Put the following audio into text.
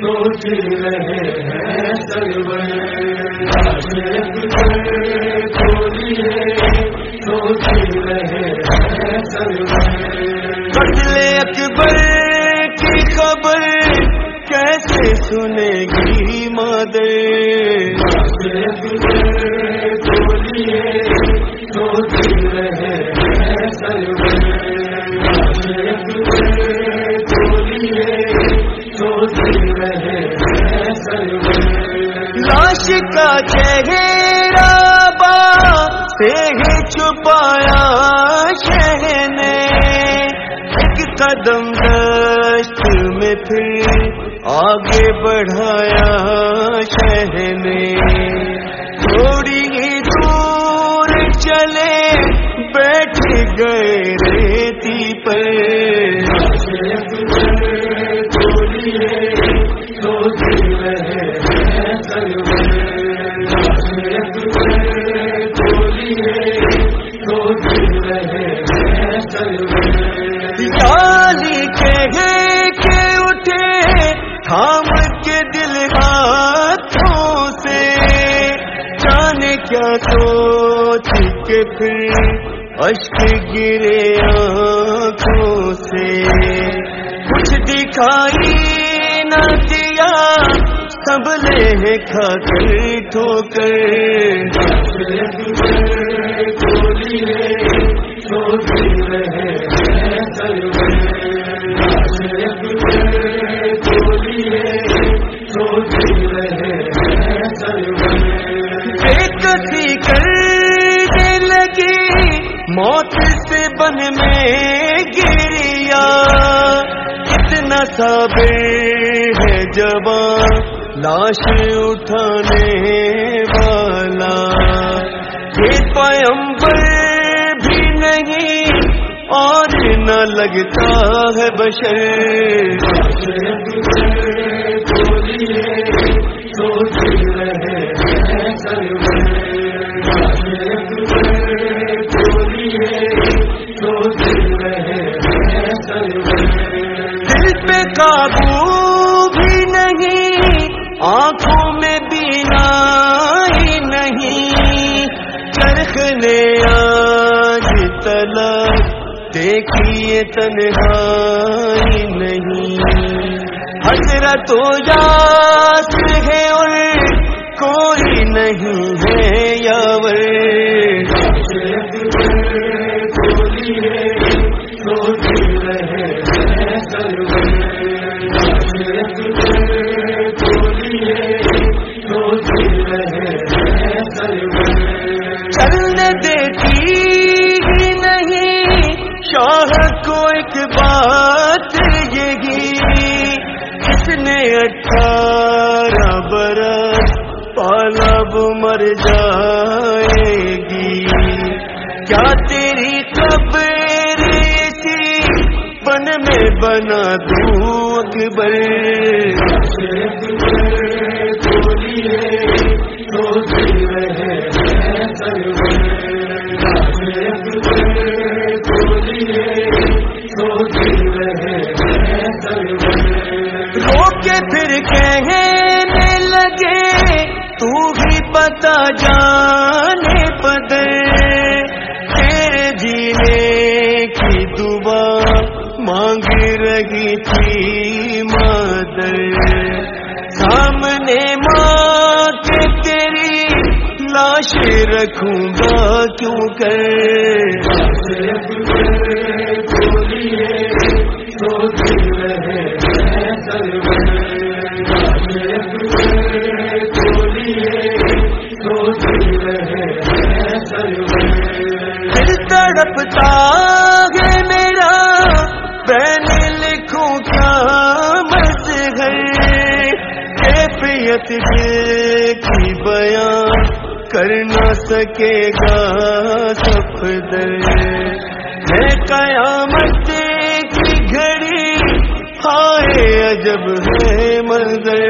سوچ رہے ہیں سرور ہیں سرور لاش کا چہرہ با سے ہی چھپایا شہ نے ایک قدم دشت میں پھر آگے بڑھایا شہ نے تھوڑی ہی دور چلے بیٹھ گئے تو کیا پھر اشک گرے آنکھوں سے۔ کچھ دکھائی نہ دیا، سب لے کھا کر۔ ٹھوکر موت سے بن میں گریا۔ کتنا صابر ہے جوان، لاش اٹھانے والا۔ یہ پیمبر بھی نہیں، اور نہ لگتا ہے بشر۔ سوچ رہے آنکھوں میں بینا ہی نہیں چرخ نے آج تلک، دیکھیے تنہائی نہیں۔ حضرت و یاس ہے اور کوئی نہیں ہے یاور۔ اٹھارہ برس پالب مر جائے گی۔ کیا تیری قبر اسی بن میں بنا دوں اکبر کے پھر کہنے لگے تو ہی پتا جانے پدر تیرے جینے کی دعا مانگ رہی تھی مادر سامنے ماں کے تیری لاش رکھوں گا کیوں کر کروں کیا مت ہے کیفیت کے کی بیان کر نہ سکے گا سب در میں قیامت کی گھڑی آئے عجب ہے منظر